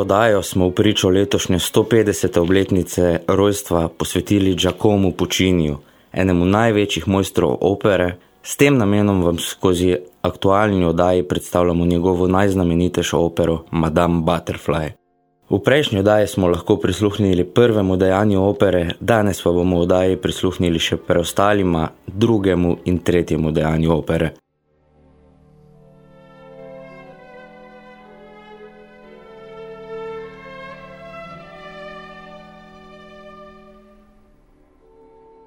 Minulo dajo smo v pričo letošnje 150. obletnice rojstva posvetili Giacomo Pucciniju, enemu največjih mojstrov opere. S tem namenom vam skozi aktualni oddaji predstavljamo njegovo najznamenitejšo opero Madame Butterfly. V prejšnji oddaji smo lahko prisluhnili prvemu dejanju opere, danes pa bomo v oddaji prisluhnili še preostalima, drugemu in tretjemu dejanju opere.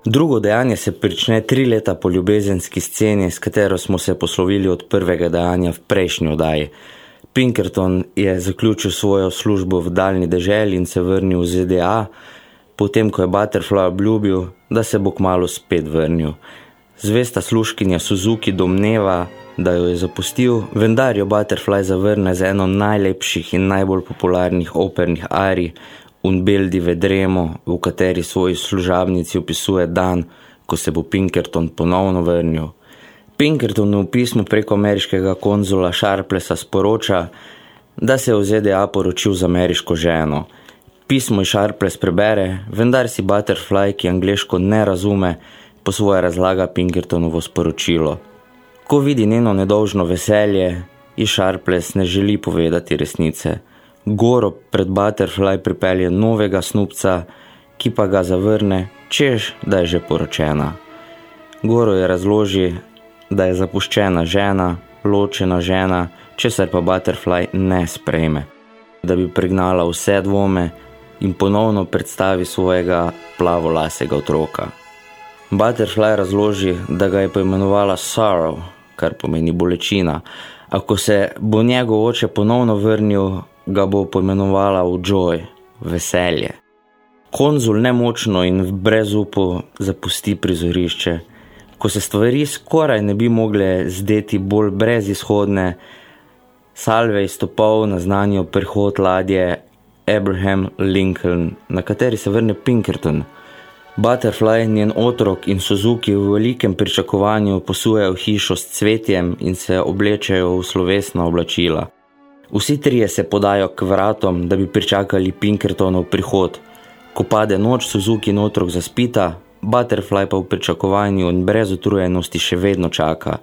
Drugo dejanje se prične tri leta po ljubezenski sceni, s katero smo se poslovili od prvega dejanja v prejšnji oddaji. Pinkerton je zaključil svojo službo v daljni deželi in se vrnil v ZDA, potem ko je Butterfly obljubil, da se bo kmalo spet vrnil. Zvesta sluškinja Suzuki domneva, da jo je zapustil, vendar jo Butterfly zavrne z eno najlepših in najbolj popularnih opernih arij, Un bel di vedremo, v kateri svoji služabnici opisuje dan, ko se bo Pinkerton ponovno vrnil. Pinkerton v pismu preko ameriškega konzula Sharplesa sporoča, da se je v ZDA poročil z ameriško ženo. Pismo je Sharples prebere, vendar si Butterfly, ki angliško ne razume, po svoje razlaga Pinkertonovo sporočilo. Ko vidi njeno nedolžno veselje, ji Sharples ne želi povedati resnice. Goro pred Butterfly pripelje novega snupca, ki pa ga zavrne, češ, da je že poročena. Goro je razloži, da je zapuščena žena, ločena žena, česar pa Butterfly ne sprejme, da bi pregnala vse dvome in ponovno predstavi svojega plavolasega otroka. Butterfly razloži, da ga je poimenovala Sorrow, kar pomeni bolečina, a ko se bo njegov oče ponovno vrnil, ga bo poimenovala v Joy, veselje. Konzul nemočno in v brezupu zapusti prizorišče. Ko se stvari skoraj ne bi mogle zdeti bolj brezizhodne, salve izstopov naznanijo prihod ladje Abraham Lincoln, na kateri se vrne Pinkerton. Butterfly, njen otrok in Suzuki v velikem pričakovanju posujejo hišo s cvetjem in se oblečajo v slovesna oblačila. Vsi trije se podajo k vratom, da bi pričakali Pinkertonov prihod. Ko pade noč, Suzuki in otrok zaspita, Butterfly pa v pričakovanju in brez utrujenosti še vedno čaka.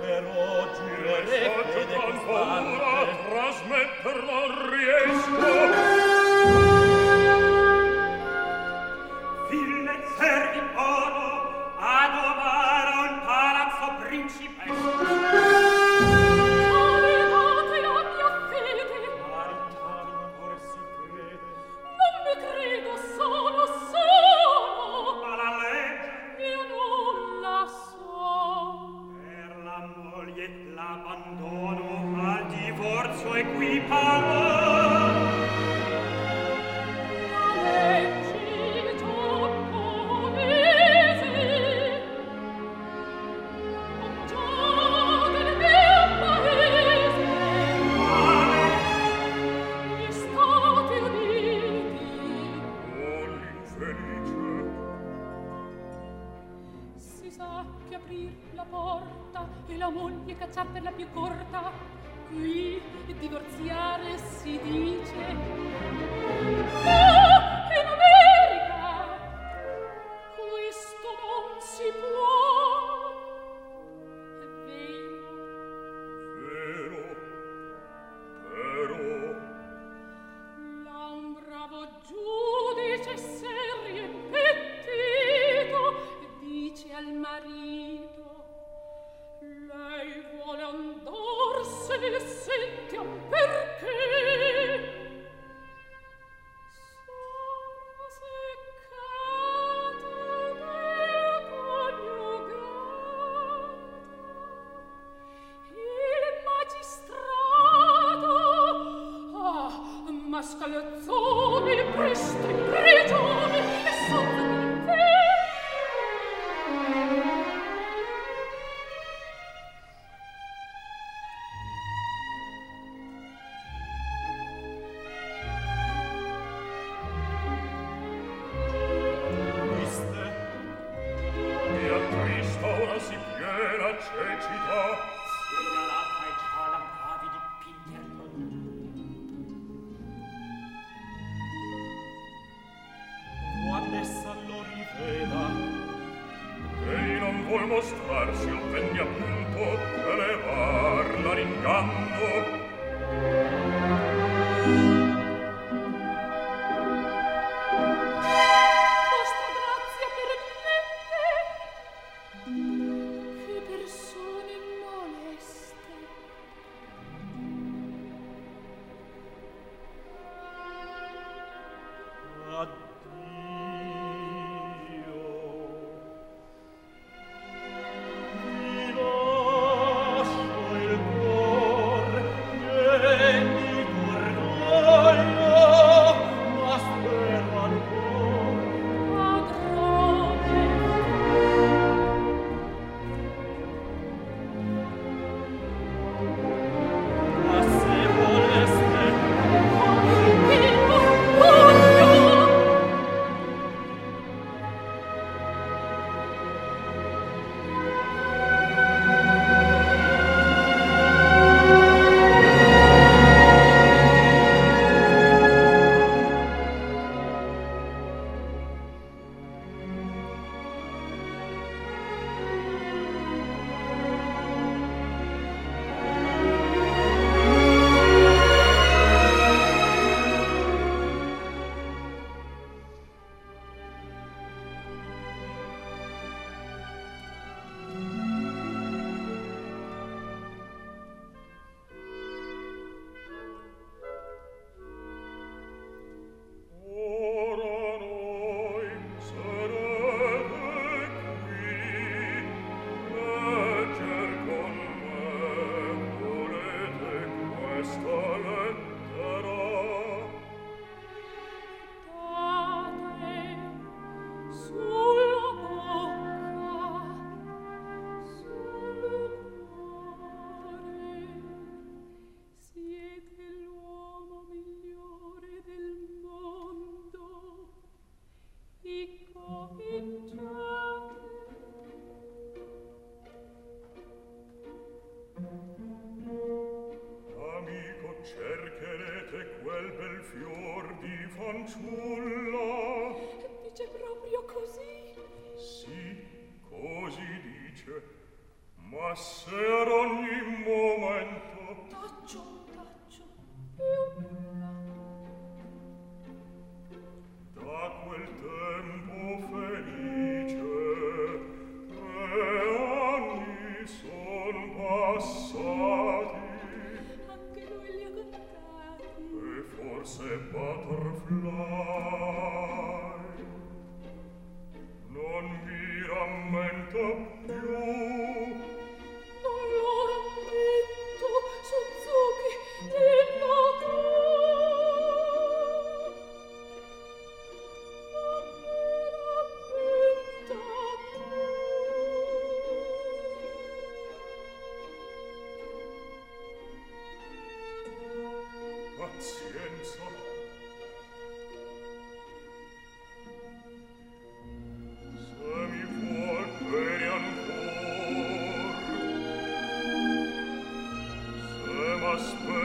però Se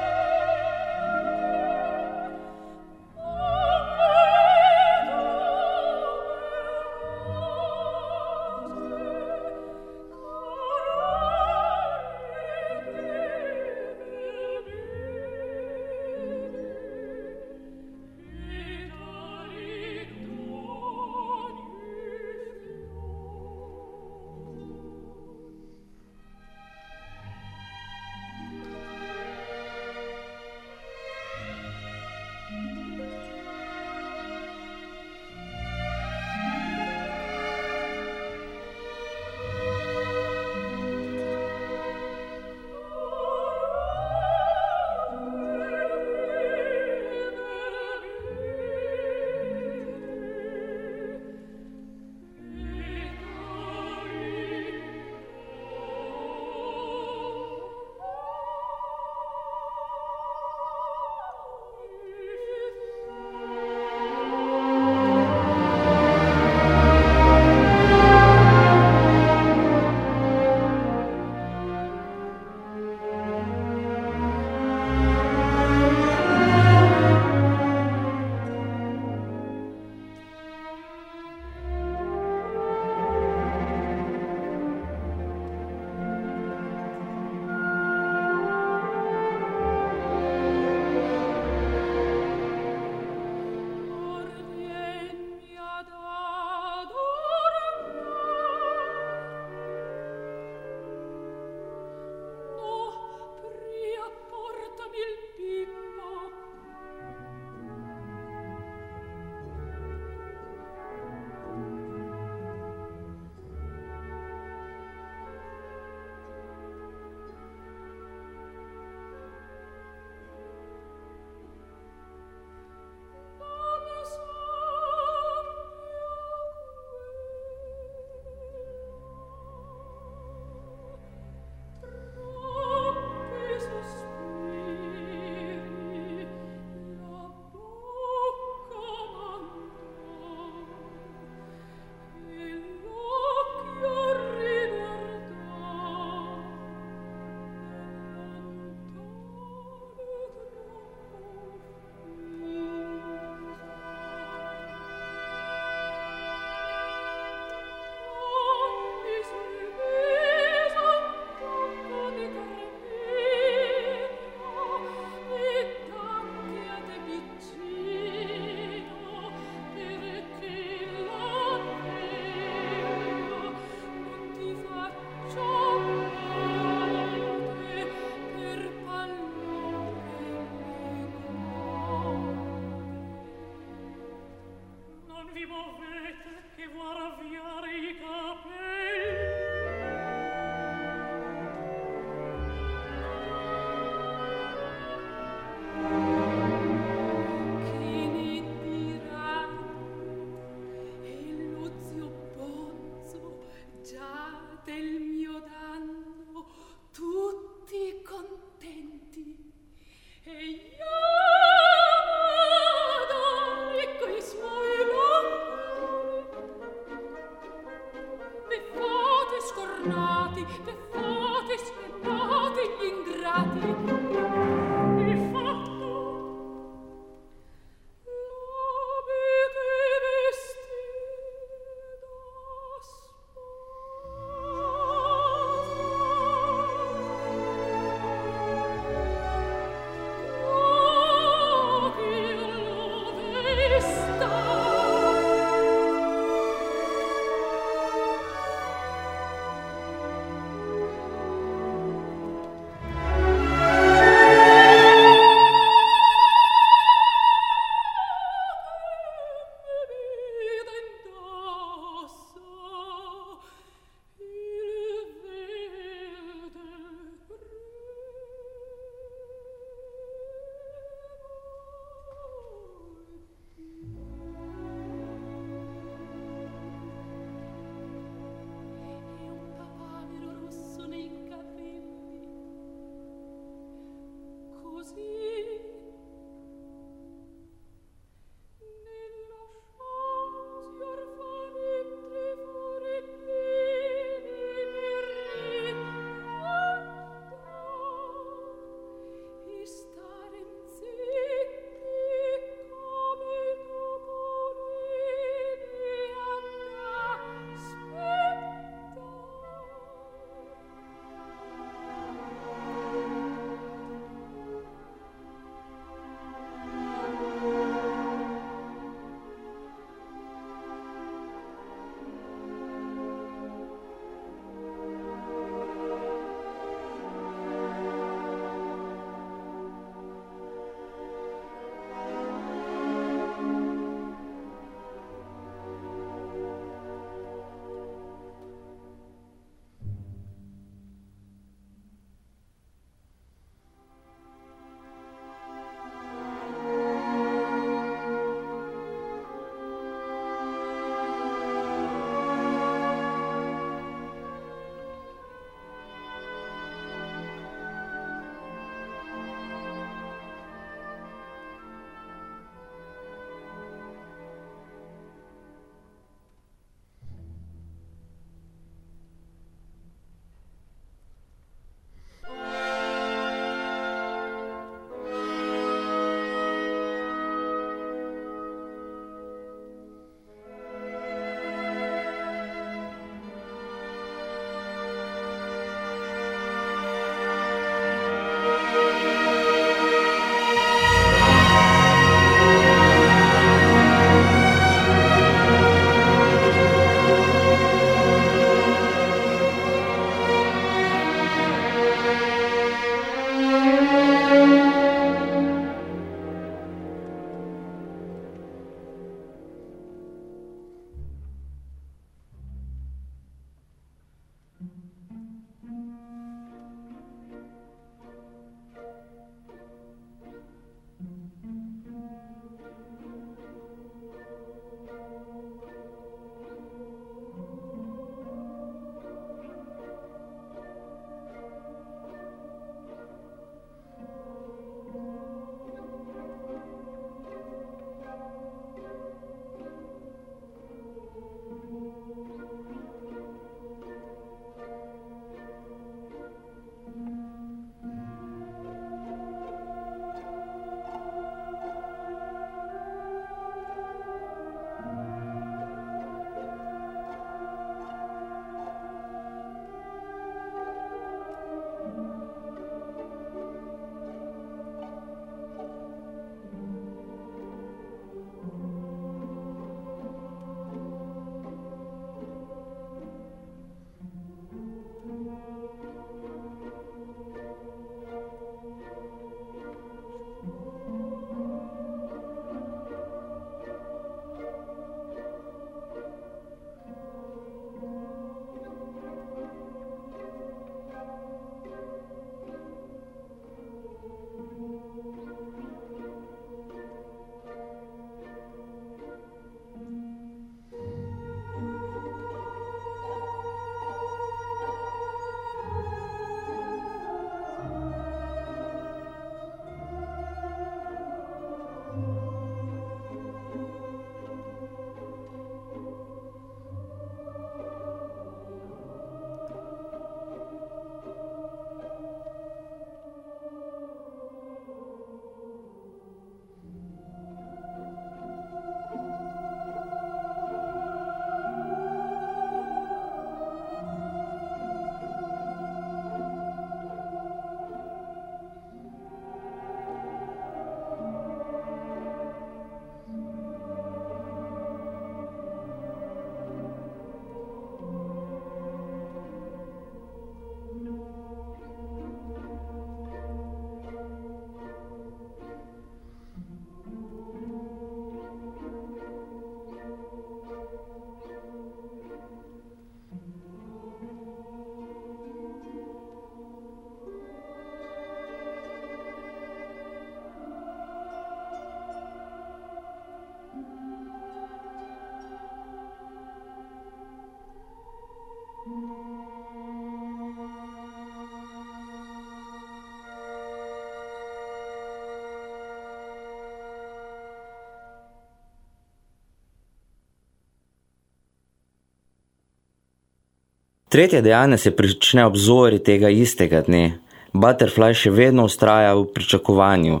Tretje dejanje se prične ob zori tega istega dne. Butterfly še vedno ustraja v pričakovanju.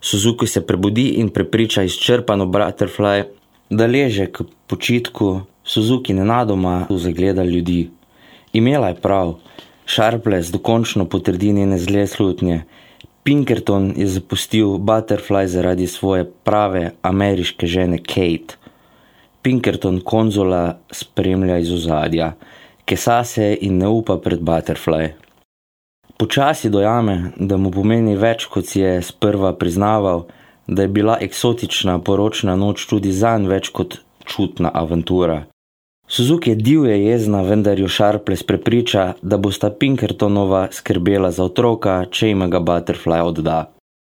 Suzuki se prebudi in prepriča izčrpano Butterfly, da leže k počitku. Suzuki nenadoma zagleda ljudi. Imela je prav. Sharpless dokončno potrdi njene zle slutnje. Pinkerton je zapustil Butterfly zaradi svoje prave ameriške žene Kate. Pinkerton konzula spremlja iz ozadja kesa se in ne upa pred Butterfly. Počasi dojame, da mu pomeni več, kot si je sprva priznaval, da je bila eksotična poročna noč tudi zanj več kot čutna avantura. Suzuki je divje jezna, vendar jo Sharpless prepriča, da bosta Pinkertonova skrbela za otroka, če ima ga Butterfly odda.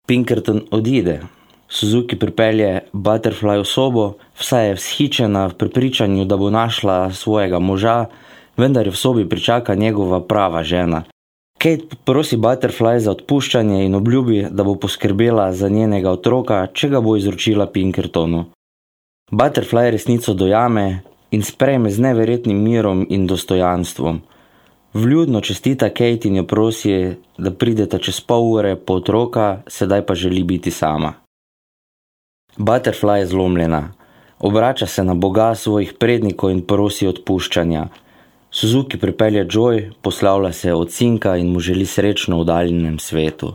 Pinkerton odide. Suzuki pripelje Butterfly v sobo, vsaj je vzhičena v prepričanju, da bo našla svojega moža, vendar jo v sobi pričaka njegova prava žena. Kate prosi Butterfly za odpuščanje in obljubi, da bo poskrbela za njenega otroka, če ga bo izročila Pinkertonu. Butterfly resnico dojame in sprejme z neverjetnim mirom in dostojanstvom. Vljudno čestita Kate in jo prosi, da prideta čez pol ure po otroka, sedaj pa želi biti sama. Butterfly je zlomljena, obrača se na Boga svojih prednikov in prosi odpuščanja. Suzuki pripelje Joy, poslavlja se od Cinka in mu želi srečno v daljem svetu.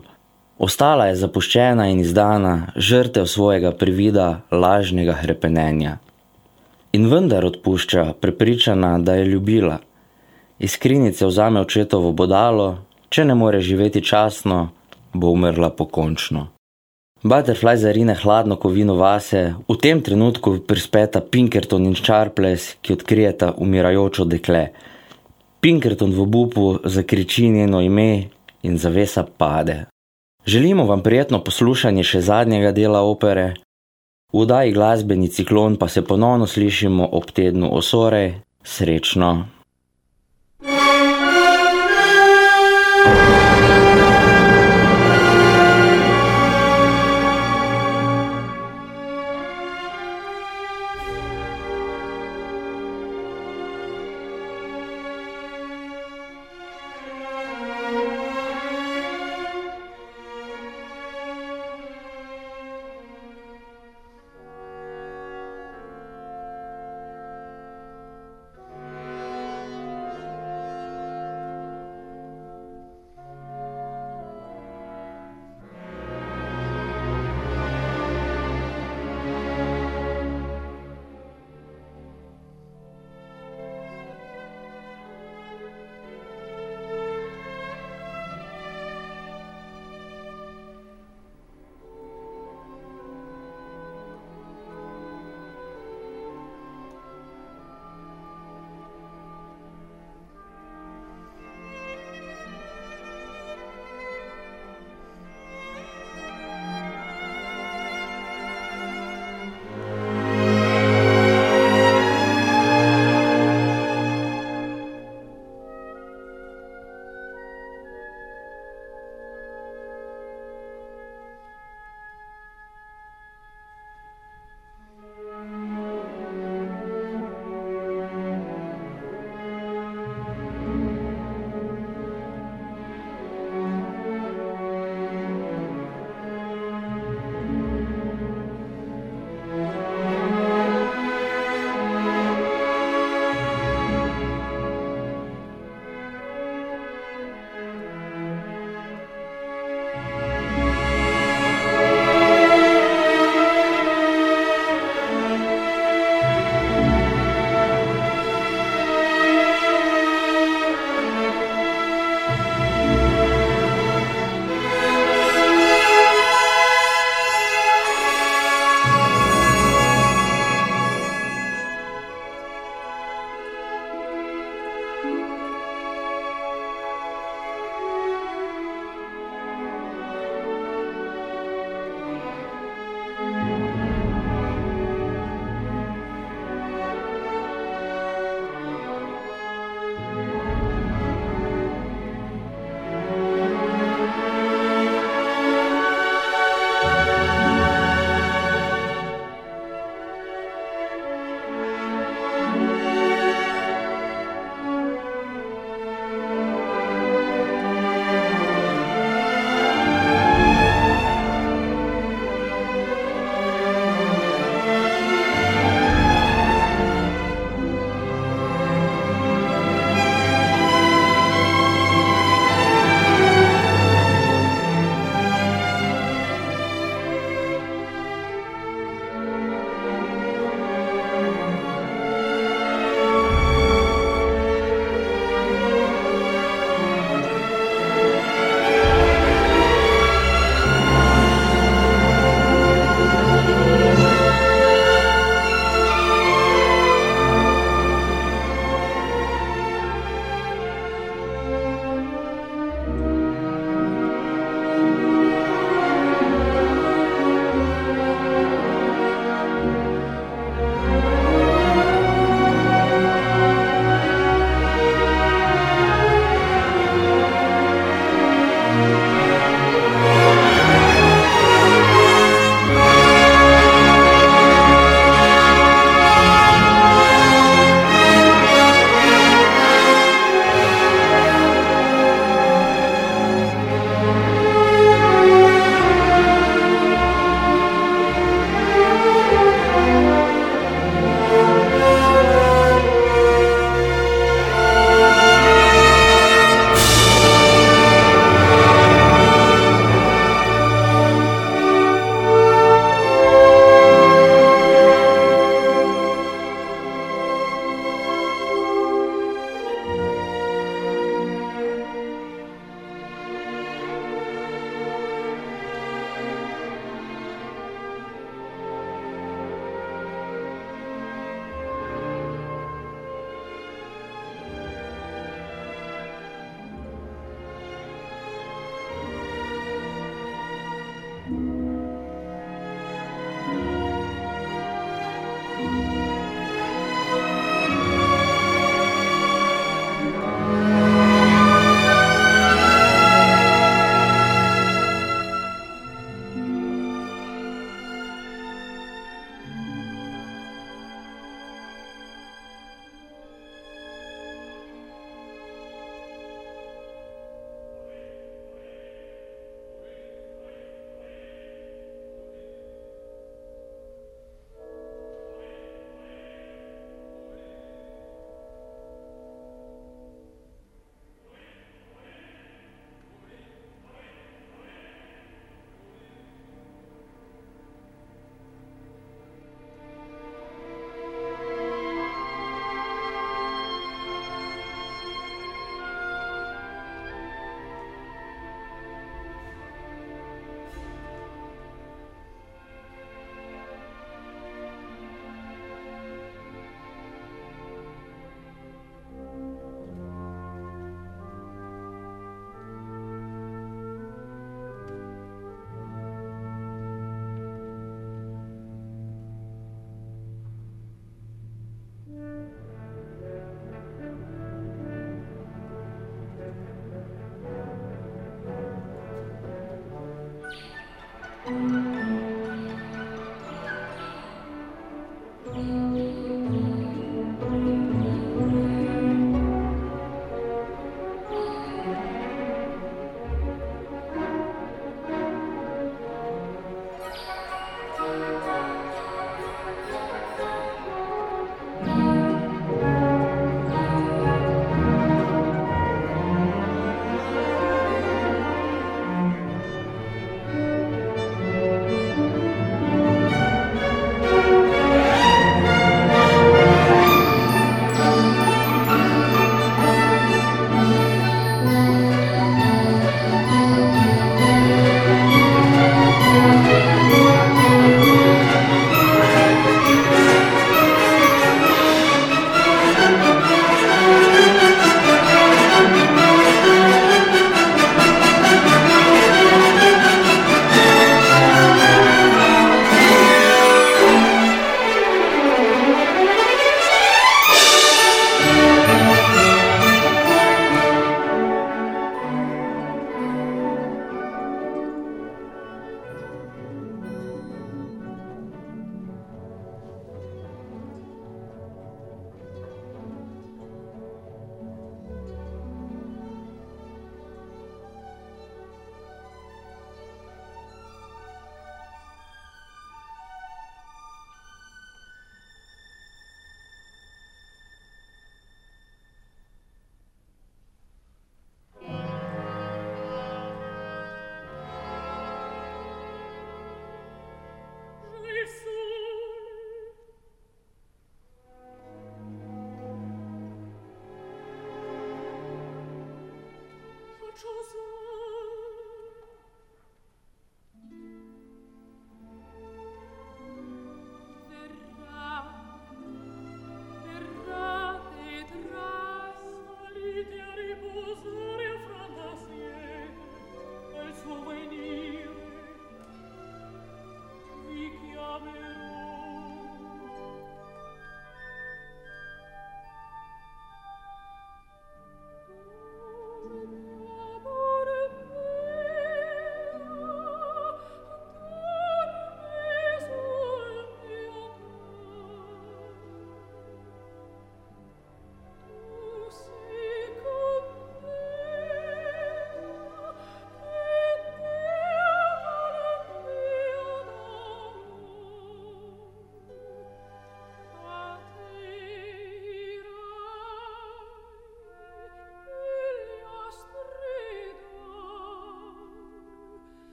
Ostala je zapuščena in izdana, žrtev svojega privida, lažnega hrepenenja. In vendar odpušča, prepričana, da je ljubila. Iz skrinice vzame očetovo bodalo, če ne more živeti časno, bo umrla pokončno. Butterfly zarine hladno kovino vase, v tem trenutku prispeta Pinkerton in Sharpless, ki odkrijeta umirajočo dekle. Pinkerton v obupu zakriči njeno ime in zavesa pade. Želimo vam prijetno poslušanje še zadnjega dela opere. V daji glasbeni ciklon pa se ponovno slišimo ob tednu osore. Srečno!